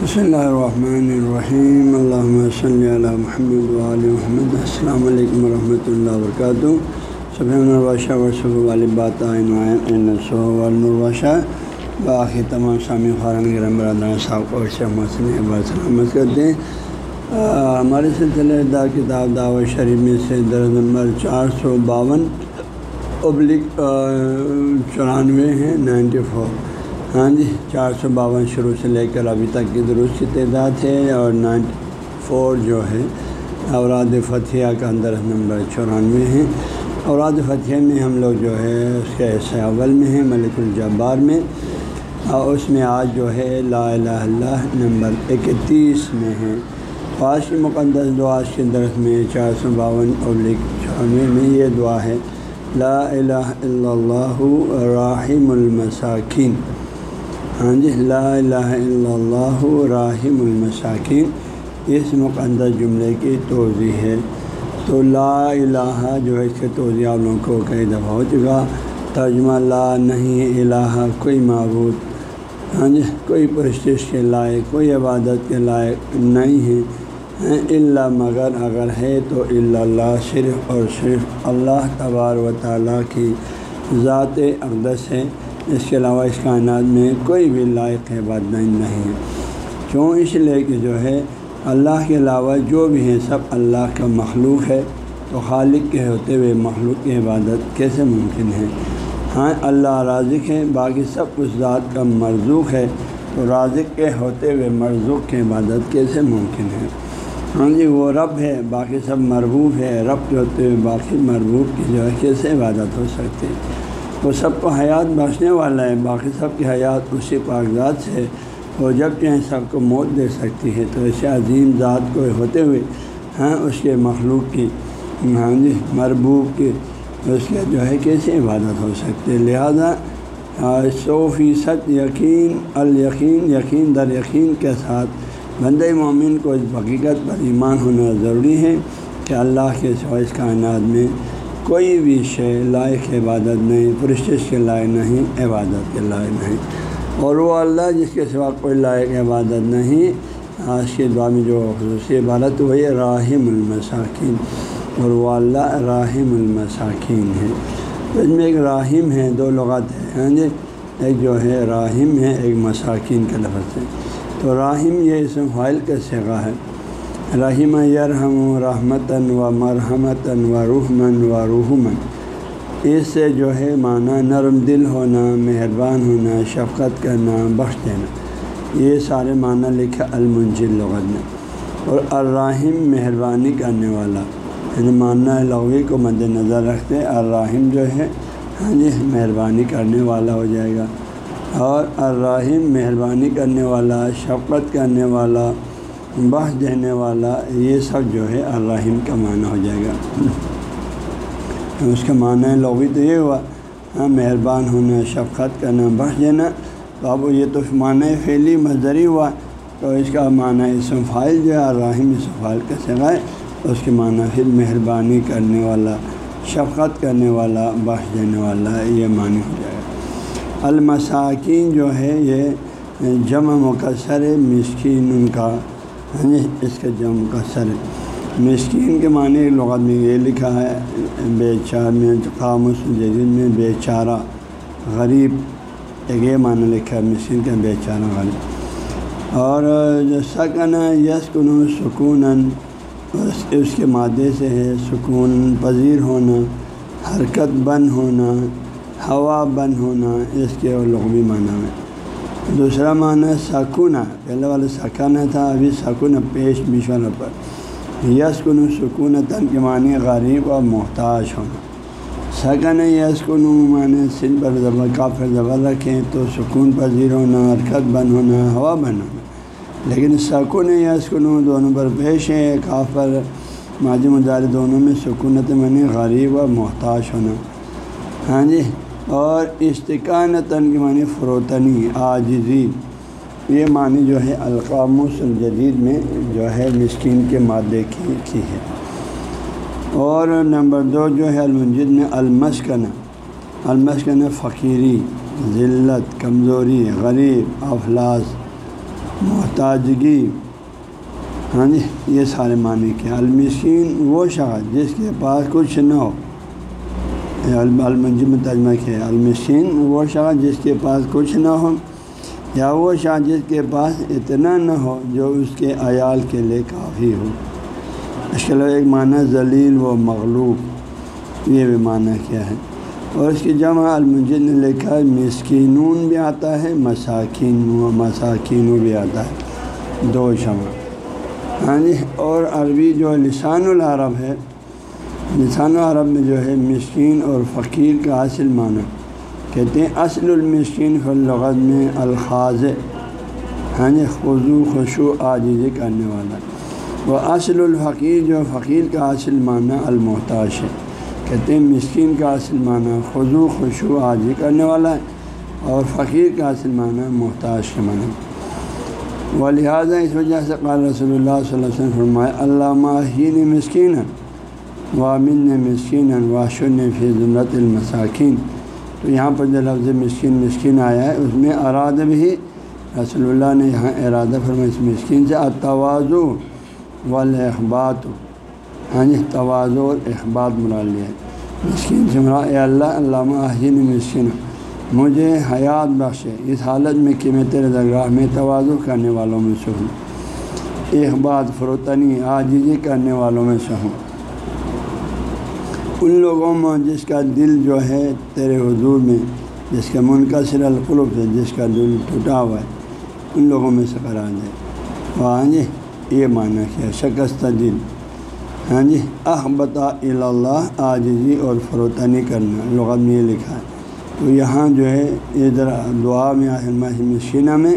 بسم اللہ الرحمن الرحیم۔ اللہ صلی علی محمد علیہ محمد۔ السلام علیکم ورحمۃ اللہ وبرکاتہ۔ صبح الرباشہ ورثہ والی بات النواشہ باقی تمام سامی خارن گرم برادر صاحب کو سلامت کرتے ہیں۔ ہمارے سلسلے دا کتاب دعوت شریف میں سے درج نمبر چار سو باون ابلک چورانوے ہیں نائنٹی فور۔ ہاں جی چار سو باون شروع سے لے کر ابھی تک کی درست کی تعداد ہے اور نائنٹی فور جو ہے اوراد فتح کا اندر نمبر چورانوے ہیں۔ اوراد فتح میں ہم لوگ جو ہے، اس کے حصہ اول میں ہیں، ملک الجبار میں۔ اور اس میں آج جو ہے، لا الہ اللہ نمبر اکتیس میں ہیں۔ آج کی مقدس دعا کے درخت میں چار سو باون ابلک چورانوے میں یہ دعا ہے، لا الہ الا اللہ راحم المساکین۔ ہاں جی لا الہ الا اللہ راحم المساکین۔ اس مقدس جملے کی توضیع ہے۔ تو لا الہ جو ہے، اس کے توضیع آپ لوگوں کو کئی دفعہ ہو چکا۔ ترجمہ لا نہیں الہ کوئی معبود۔ ہاں جی کوئی پرستش کے لائق، کوئی عبادت کے لائق نہیں ہے۔ ہاں، اللہ مگر اگر ہے تو اللہ، صرف اور صرف اللہ تبار و تعالیٰ کی ذات اقدس ہے۔ اس کے علاوہ اس کائنات میں کوئی بھی لائق عبادت نہیں ہے کیوں؟ اس لیے کہ جو ہے، اللہ کے علاوہ جو بھی ہیں، سب اللہ کا مخلوق ہے۔ تو خالق کے ہوتے ہوئے مخلوق کی عبادت کیسے ممکن ہے؟ ہاں اللہ رازق ہے باقی سب اس ذات کا مرزوق ہے۔ تو رازق کے ہوتے ہوئے مرزوق کی عبادت کیسے ممکن ہے؟ ہاں جی وہ رب ہے، باقی سب مربوب ہے۔ رب کے ہوتے ہوئے باقی مربوب کی جو ہے، کیسے عبادت ہو سکتی؟ ہے وہ سب کو حیات بخشنے والا ہے، باقی سب کی حیات اسی کاغذات سے وہ جب چاہیں سب کو موت دے سکتی ہے، تو ایسے عظیم ذات کو ہوتے ہوئے ہاں اس کے مخلوق کی ہاں جی مربوب کی، اس کے جو ہے کیسے عبادت ہو سکتی ہے؟ لہٰذا سو فیصد یقین، الیقین، یقین در یقین کے ساتھ بند مومن کو اس حقیقت پر ایمان ہونا ضروری ہے کہ اللہ کے سوا اس کائنات میں کوئی بھی شے لائق عبادت نہیں پرشش کے لائق نہیں، عبادت کے لائق نہیں۔ اور وہ اللہ جس کے سوا کوئی لائق عبادت نہیں۔ آج کے دعا میں جو خصوصی عبادت وہی راہم المساکین۔ اور وہ اللہ راہم المساکین ہے تو اس میں ایک راہم ہے، دو لغات ہیں ہاں جی؟ ایک جو ہے راہم ہے، ایک مساکین کا لفظ ہے تو راہم یہ اسم فائل کا سگا ہے۔ رحیم یرحم و رحمتاً و مرحمتاً و رحمن و رحمن اس سے جو ہے معنی نرم دل ہونا، مہربان ہونا، شفقت کرنا، بخش دینا۔ یہ سارے معنی لکھا المنجل لغت میں۔ اور الرحیم مہربانی کرنے والا۔ یعنی معنی لغوی کو مد نظر رکھتے، الرحیم جو ہے ہاں جی مہربانی کرنے والا ہو جائے گا۔ اور الرحیم مہربانی کرنے والا، شفقت کرنے والا بحث دینے والا یہ سب جو ہے الرحیم کا معنی ہو جائے گا۔ اس کا معنی لغوی تو یہ ہوا ہاں مہربان ہونا، شفقت کرنا، بحث دینا۔ تو اب یہ تو معنی فعلی مظری ہوا، تو اس کا معنی اسم فائل جو ہے الرحیم اسم فائل کا سگائے اس کے معنی پھر مہربانی کرنے والا، شفقت کرنے والا، بحث دینے والا یہ معنی ہو جائے گا۔ المساکین جو ہے، یہ جمع مقصر مسکین ان کا ہاں جی اس کا جم کا سر۔ مسکین کے معنی لغت میں یہ لکھا ہے، بے چار میں قاموس، جدید میں بے چارہ، غریب۔ ایک یہ معنی لکھا ہے، مسکین کا بے چارہ، غریب۔ اور جو سکن یس کن سکون اس کے مادے سے ہے، سکون، پذیر ہونا، حرکت بند ہونا، ہوا بند ہونا۔ اس کے لغوی معنی میں۔ دوسرا معنی سکون پہلے والا سکانہ تھا، ابھی سکون پیش مشورہ پر۔ یس کن سکون تن کے معنی غریب اور محتاج ہونا سکن یس کن معنی سن پر زبر کافر زبر رکھیں تو سکون پذیر ہونا، حرکت بند ہونا، ہوا بند ہونا۔ لیکن سکون یس کن دونوں پر پیش ہے کافر ماضی مدار دونوں میں سکونت معنی غریب اور محتاج ہونا۔ ہاں جی؟ اور استقانتاً کی معنی فروتنی، عاجزی۔ یہ معنی جو ہے، القاموس الجدید میں جو ہے، مسکین کے مادے کی کی ہے۔ اور نمبر دو جو ہے، المنجد میں المسکن۔ المسکن فقیری، ذلت، کمزوری، غریب، افلاس، محتاجگی۔ ہاں جی یہ سارے معنی کیا المسکین وہ شخص جس کے پاس کچھ نہ ہو۔ المنجم ترجمہ کیا المسکین وہ شخص جس کے پاس کچھ نہ ہو، یا وہ شخص جس کے پاس اتنا نہ ہو جو اس کے عیال کے لیے کافی ہو۔ اس کے علاوہ ایک معنی ذلیل و مغلوب، یہ بھی معنی کیا ہے۔ اور اس کی جمع المنجد نے لکھا ہے، مسکینون بھی آتا ہے، مساکین و مساکین بھی آتا ہے۔ دو شمع ہاں جی یعنی اور عربی جو لسان العرب ہے لسان العرب میں جو ہے مسکین اور فقیر کا اصل معنی کہتے ہیں، اصل المسکین فلغت میں الخاظ ہاں جی خضو خوشو عاجزی کرنے والا۔ وہ اصل الفقیر جو فقیر کا اصل معنی المحتاج ہے۔ کہتے ہیں مسکین کا اصل معنی خضو خوشو عاجزی کرنے والا ہے اور فقیر کا اصل معنی محتاج کے معنی۔ و لہٰذا اس وجہ سے قال رسول اللہ صلی اللہ علیہ وسلم فرمائے علامہ ہین مسکین وامن مسکین واشن فی ضلعت المساکین تو یہاں پر جو لفظ مسکین مسکین آیا ہے، اس میں اراد بھی رسول اللہ نے یہاں ارادہ فرمایا، اس مسکین سے توازو والاخبات ہاں جی توازو اور اخبات مرا لیا ہے۔ مسکین سے مرا اے اللہ، علامہ مسکین، مجھے حیات بخشے، اس حالت میں کہ میں تیرے درگاہ میں توازو کرنے والوں میں سے ہوں۔ ایک فروتنی، عاجزی کرنے والوں میں سے ہوں۔ ان لوگوں میں جس کا دل جو ہے تیرے حضور میں، جس کا منقصر القلب ہے جس کا دل ٹوٹا ہوا ہے، ان لوگوں میں سے کرا جائے ہاں جی یہ معنی کیا شکست دل ہاں جی احبتا اللہ عاجزی اور فروتنی کرنا، لغت میں یہ لکھا ہے۔ تو یہاں جو ہے ادھر دعا میں مشینہ میں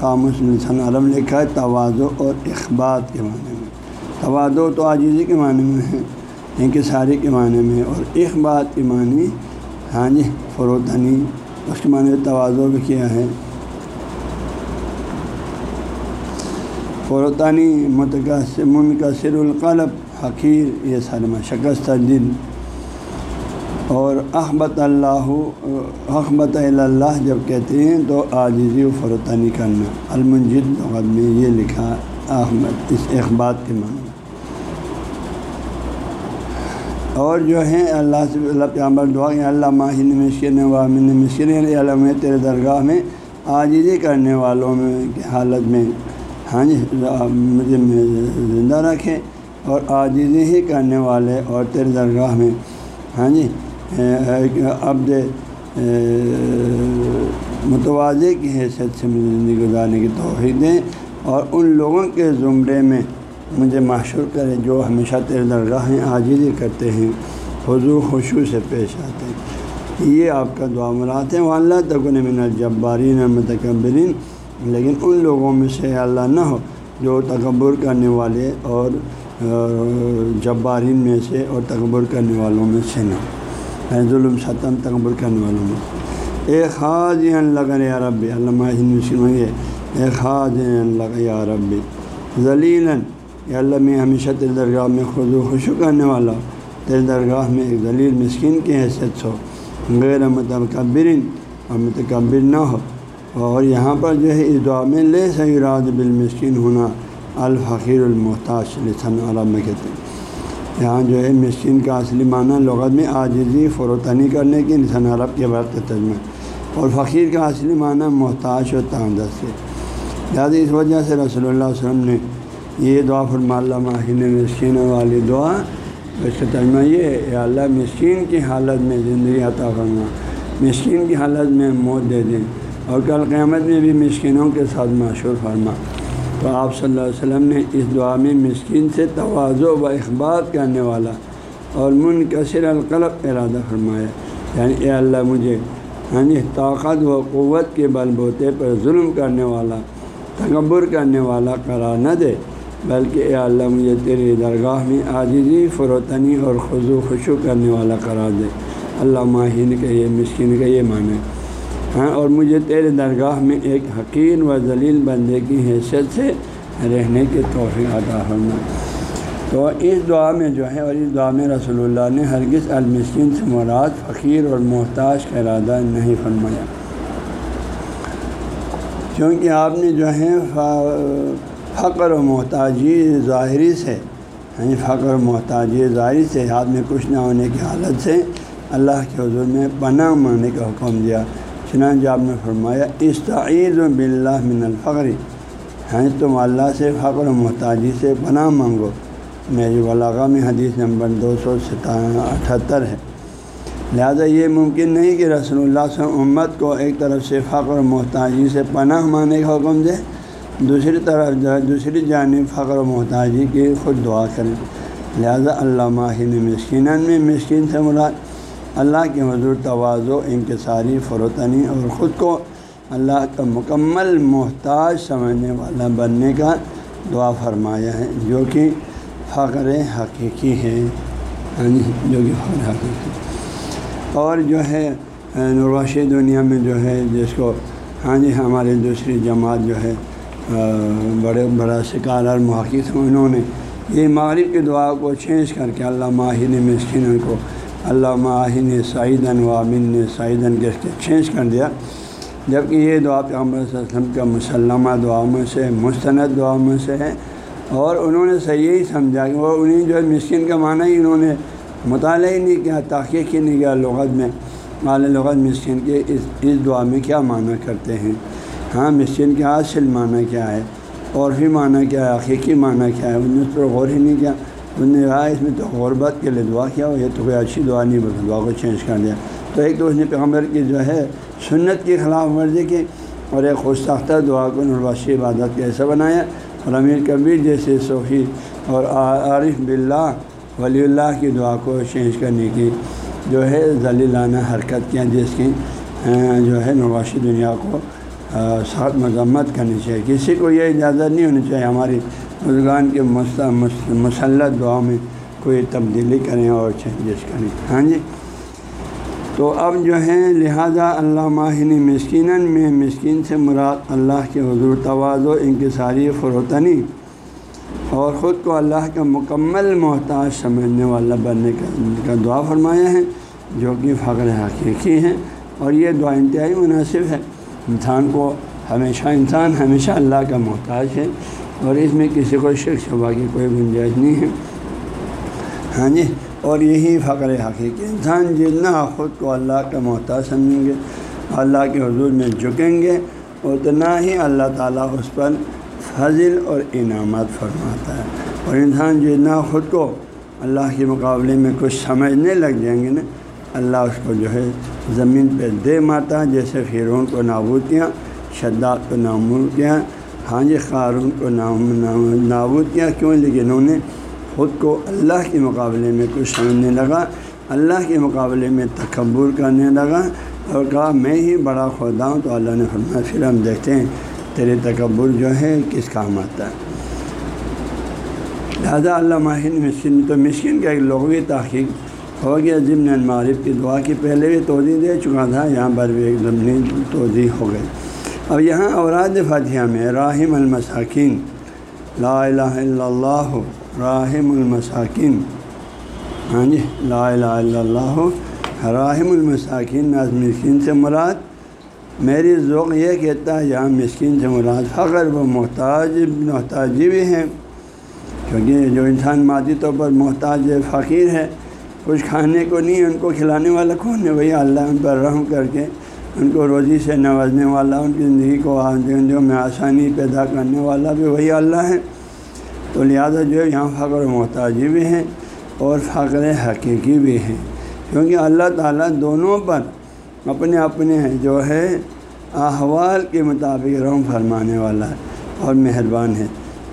قاموس لسان عرب لکھا ہے توازو اور اخبات کے معنی میں۔ توازو تو عاجزی کے معنی میں ہے۔ انکساری کے معنی میں اور اخبات کے معنی ہاں جی فروتنی اس کے معنی توازو بھی کیا ہے۔ فروتانی متقصر منقصر القلب، حقیر، یہ سارے شکست دل اور احبت اللہ احبت اللہ جب کہتے ہیں تو عاجزی و فروتانی کرنا۔ المنجد میں یہ لکھا احمد اس اخبات کے معنی۔ اور جو ہے اللہ سے اللہ پیامبر دعا کہ اللہ ماہن مشکن وامن مشکن علم تیرے درگاہ میں عاجزی کرنے والوں میں کی حالت میں۔ ہاں جی مجھے زندہ رکھے اور عاجزی ہی کرنے والے اور تیرے درگاہ میں۔ ہاں جی عبد متوازے کی حیثیت سے مجھے زندگی گزارنے کی توفیق دیں اور ان لوگوں کے زمرے میں مجھے معشور کرے جو ہمیشہ تیرے درگاہیں عاجزی کرتے ہیں حضو خوشو سے پیش آتے ہیں۔ یہ آپ کا دعا مراد ہے۔ وہ اللہ تکن من الجبارین متکبرین لیکن ان لوگوں میں سے اللہ نہ ہو جو تکبر کرنے والے اور جبارین میں سے اور تکبر کرنے والوں میں سے نہ یعنی ظلم، ستم، تکبر کرنے والوں میں اے خاص اللہ یا ربی، علامہ منگے اے خاص اللہ یا ربی، ذلیلاً یا اللہ میں ہمیشہ تیرے درگاہ میں خود و خوشو کرنے والا، تیرے درگاہ میں ایک ذلیل مسکین کی حیثیت ہو غیر متکبرین اور متکبر نہ ہو۔ اور یہاں پر جو ہے، اس دعا میں لے سیراد بالمسکین ہونا الفقیر المحتاج لسن عرب میں کہتے ہیں یہاں جو ہے، مسکین کا اصلی معنی لغت میں عاجزی، فروتنی کرنے کی لسن عرب کے بعد تجمہ اور فقیر کا اصلی معنی محتاج و تاندس ہے لہٰذا اس وجہ سے رسول اللہ علیہ وسلم نے یہ دعا فرما اللہ ماہین مسکین والی دعا۔ اس کا ترجمہ یہ ہے اللہ مسکین کی حالت میں زندگی عطا فرما۔ مسکین کی حالت میں موت دے دیں اور کل قیامت میں بھی مسکینوں کے ساتھ مشہور فرما۔ تو آپ صلی اللہ علیہ وسلم نے اس دعا میں مسکین سے توازو و اخبار کرنے والا اور منقصر القلب ارادہ فرمایا۔ یعنی اے اللہ مجھے یعنی طاقت و قوت کے بل بوتے پر ظلم کرنے والا، تکبر کرنے والا قرار نہ دے۔ بلکہ اے اللہ مجھے تیری درگاہ میں عاجزی، فروتنی اور خضو خوشو کرنے والا قرار دے۔ اللہ ماہین کا یہ، مسکین کا یہ معنی۔ ہاں اور مجھے تیرے درگاہ میں ایک حقین و ذلیل بندے کی حیثیت سے رہنے کے توفیق عطا ہونا تو اس دعا میں جو ہے، اور اس دعا میں رسول اللہ نے ہرگز المسکین سے مراد فقیر اور محتاج کا ارادہ نہیں فرمایا۔ چونکہ آپ نے جو ہے فقر و محتاجی ظاہری سے یعنی فقر و محتاجی ظاہری سے، ہاتھ میں کچھ نہ ہونے کی حالت سے اللہ کے حضور میں پناہ ماننے کا حکم دیا۔ چنانچہ آپ نے فرمایا استعید و بلّہ من الفقری یعنی ہیں تم اللہ سے فقر و محتاجی سے پناہ مانگو۔ میری ولاغہ میں حدیث نمبر دو سو اٹھہتر ہے۔ لہذا یہ ممکن نہیں کہ رسول اللہ صلی اللہ امت کو ایک طرف سے فقر و محتاجی سے پناہ ماننے کا حکم دے دوسری طرف جو ہے، دوسری جانب فقر و محتاجی کی خود دعا کریں۔ لہذا اللہ مسکین میں مسکین سے مراد اللہ کے حضور توازو، انکساری، فروتنی اور خود کو اللہ کا مکمل محتاج سمجھنے والا بننے کا دعا فرمایا ہے، جو کہ فخر حقیقی ہے۔ ہاں جی جو کہ فخر حقیقی۔ اور جو ہے نرواشی دنیا میں جو ہے، جس کو ہاں جی ہماری دوسری جماعت جو ہے بڑے بڑا شکار اور محقق ہیں انہوں نے یہ مغرب کی دعا کو چینج کر کے اللہ ماہن مسکن کو، اللہ ماہن سعیدن وامن سعیدن کے چینج کر دیا۔ جبکہ یہ دعا پہ علیہ وسلم کا مسلمہ دعاؤں میں سے مستند دعاؤں میں سے ہے۔ اور انہوں نے صحیح ہی سمجھا کہ وہ انہیں جو ہے مسکن کا معنی ہی انہوں نے مطالعہ ہی نہیں کیا، تحقیق ہی نہیں کیا لغت میں۔ مال لغت مسکن کے اس اس دعا میں کیا معنی کرتے ہیں؟ ہاں مسکن کے حاصل معنی کیا ہے؟ اور بھی معنی کیا ہے؟ حقیقی معنی کیا ہے؟ انہوں نے تو غور ہی نہیں کیا۔ انہوں نے کہا، اس میں تو غربت کے لیے دعا کیا ہو یہ تو کوئی اچھی دعا نہیں بلکہ دعا کو چینج کر دیا۔ تو ایک تو اس نے پیغمبر کی جو ہے، سنت کی خلاف ورزی کی اور ایک خوش ساختہ دعا کو نرباشی عبادت کا ایسا بنایا۔ اور امیر کبیر جیسے صوفی اور عارف بلّہ ولی اللہ کی دعا کو چینج کرنے کی جو ہے، ذلیلانہ حرکت کیا، جس کی جو ہے نواشی دنیا کو سخت مذمت کرنی چاہیے۔ کسی کو یہ اجازت نہیں ہونی چاہیے ہماری بزرگان کے مسلط دعا میں کوئی تبدیلی کریں اور چینجز کریں۔ ہاں جی؟ تو اب جو ہے، لہذا اللہ ماہنی مسکین میں مسکین سے مراد اللہ کے حضور تواز و انکساری فروتنی اور خود کو اللہ کا مکمل محتاج سمجھنے والا بننے کا دعا فرمایا ہے، جو کہ فخر حقیقی ہے اور یہ دعا انتہائی مناسب ہے۔ انسان کو ہمیشہ انسان، ہمیشہ اللہ کا محتاج ہے اور اس میں کسی کو شک شبہ کی کوئی گنجائش نہیں ہے۔ ہاں جی اور یہی فقر حقیقی انسان جتنا خود کو اللہ کا محتاج سمجھیں گے، اللہ کے حضور میں جھکیں گے اتنا ہی اللہ تعالیٰ اس پر فضل اور انعامات فرماتا ہے۔ اور انسان جتنا خود کو اللہ کے مقابلے میں کچھ سمجھنے لگ جائیں گے نا اللہ اس کو جو ہے زمین پہ دے مارتا جیسے فیرون کو نابود کیا، شداد کو نامود کیا ہاں جی قارون کو نام نابود کیا، کیوں؟ لیکن انہوں نے خود کو اللہ کے مقابلے میں کچھ سمجھنے لگا، اللہ کے مقابلے میں تکبر کرنے لگا اور کہا، میں ہی بڑا خدا ہوں۔ تو اللہ نے فرمایا، پھر ہم دیکھتے ہیں تیرے تکبر جو ہے کس کام آتا ہے۔ لہٰذا اللہ ماہن مسکن تو مسکن کا ایک لغوی تحقیق ہو گیا جی، ضمن المعرف کی دعا کی پہلے بھی توضیع دے چکا تھا، یہاں پر بھی ایک ضمنی توضیع ہو گئی۔ اب یہاں اوراد فاتحہ میں راہم المساکین، لا الہ الا اللہ، راہم المساکین۔ ہاں جی لا الہ الا اللہ، راہم المساکین از مسکین سے مراد۔ میری ذوق یہ کہتا ہے، یہاں مسکین سے مراد فخر و محتاج، محتاجی بھی ہیں۔ کیونکہ جو انسان مادی طور پر محتاج فقیر ہے کچھ کھانے کو نہیں، ان کو کھلانے والا کون ہے؟ بھیا اللہ ان پر رحم کر کے ان کو روزی سے نوازنے والا، ان کی زندگی کو زندگیوں میں آسانی پیدا کرنے والا بھی وہی اللہ ہے۔ تو لہٰذا جو ہے، یہاں فخر محتاجی بھی ہیں اور فخر حقیقی بھی ہیں۔ کیونکہ اللہ تعالیٰ دونوں پر اپنے اپنے جو ہے، احوال کے مطابق رحم فرمانے والا ہے اور مہربان ہے۔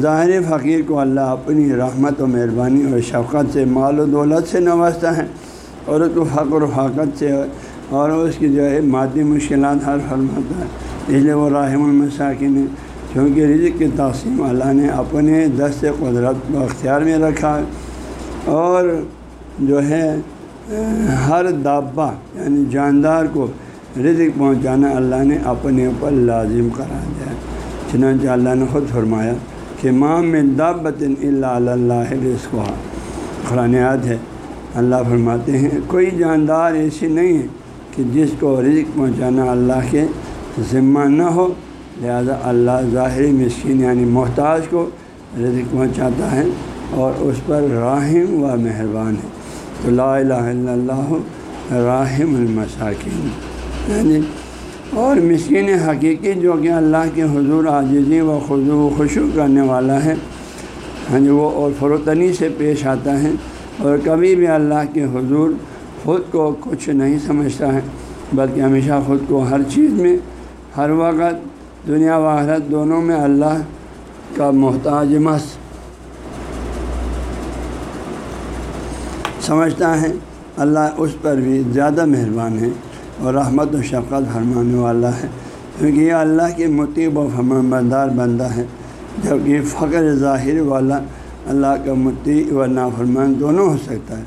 ظاہر فقیر کو اللہ اپنی رحمت و مہربانی اور شفقت سے مال و دولت سے نوازتا ہے اور اس کو فخر و فاقت سے اور اس کی جو ہے مادی مشکلات حل فرماتا ہے۔ اس لیے وہ راہم المساکن ہے کیونکہ رزق کی تقسیم اللہ نے اپنے دست قدرت کو اختیار میں رکھا ہے۔ اور جو ہے، ہر دابا یعنی جاندار کو رزق پہنچانا اللہ نے اپنے اوپر لازم کرا دیا چنانچہ اللہ نے خود فرمایا کہ ماں میں دابت اللہ اللہ رزق قرآن یاد ہے، اللہ فرماتے ہیں، کوئی جاندار ایسی نہیں ہے کہ جس کو رزق پہنچانا اللہ کے ذمہ نہ ہو۔ لہذا اللہ ظاہری مسکین یعنی محتاج کو رزق پہنچاتا ہے اور اس پر راہم و مہربان ہے۔ تو لا الہ الا اللہ راہم المساکین۔ یعنی اور مسکین حقیقی جو کہ اللہ کے حضور عاجزی و خضو خوشو کرنے والا ہے ہاں جی وہ اور فروتنی سے پیش آتا ہے اور کبھی بھی اللہ کے حضور خود کو کچھ نہیں سمجھتا ہے، بلکہ ہمیشہ خود کو ہر چیز میں، ہر وقت دنیا و آخرت دونوں میں اللہ کا محتاج مس سمجھتا ہے۔ اللہ اس پر بھی زیادہ مہربان ہے۔ اور رحمت و شفقت فرمانے والا ہے۔ کیونکہ یہ اللہ کے متیب و فرمان بردار بندہ ہے۔ جبکہ فخر ظاہر والا اللہ کا متی و نافرمان دونوں ہو سکتا ہے۔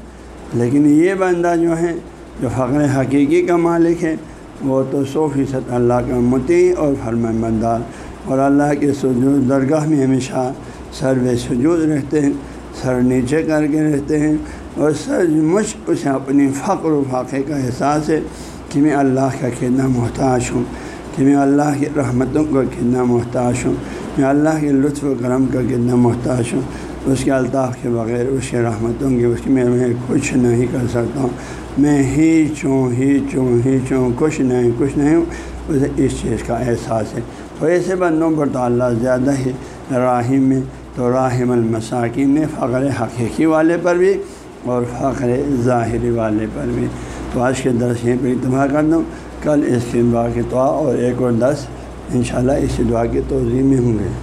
لیکن یہ بندہ جو ہے، جو فخر حقیقی کا مالک ہے، وہ تو سو فیصد اللہ کا متی اور فرمان بردار اور اللہ کے سجود درگاہ میں ہمیشہ سر و سجود رہتے ہیں، سر نیچے کر کے رہتے ہیں۔ اور سر مجھ اسے اپنی فخر و فاقے کا احساس ہے۔ کہ میں اللہ کا کتنا محتاج ہوں، کہ میں اللہ کی رحمتوں کا کتنا محتاج ہوں، میں اللہ کے لطف و کرم کا کتنا محتاج ہوں۔ اس کے الطاف کے بغیر، اس کے رحمتوں کی اس میں میں کچھ نہیں کر سکتا ہوں۔ میں ہی چوں ہی چوں ہی چوں، کچھ نہیں کچھ نہیں ہوں۔ اسے اس چیز کا احساس ہے۔ تو ایسے بندوں پر تو اللہ زیادہ ہی راہم میں تو راہم المساکین نے فخر حقیقی والے پر بھی اور فخر ظاہری والے پر بھی۔ تو آج کے درس یہیں پہ اتباع کر دوں کل اس کی دعا کی دعا اور ایک اور دس انشاءاللہ اس دعا کی توضیع میں ہوں گے۔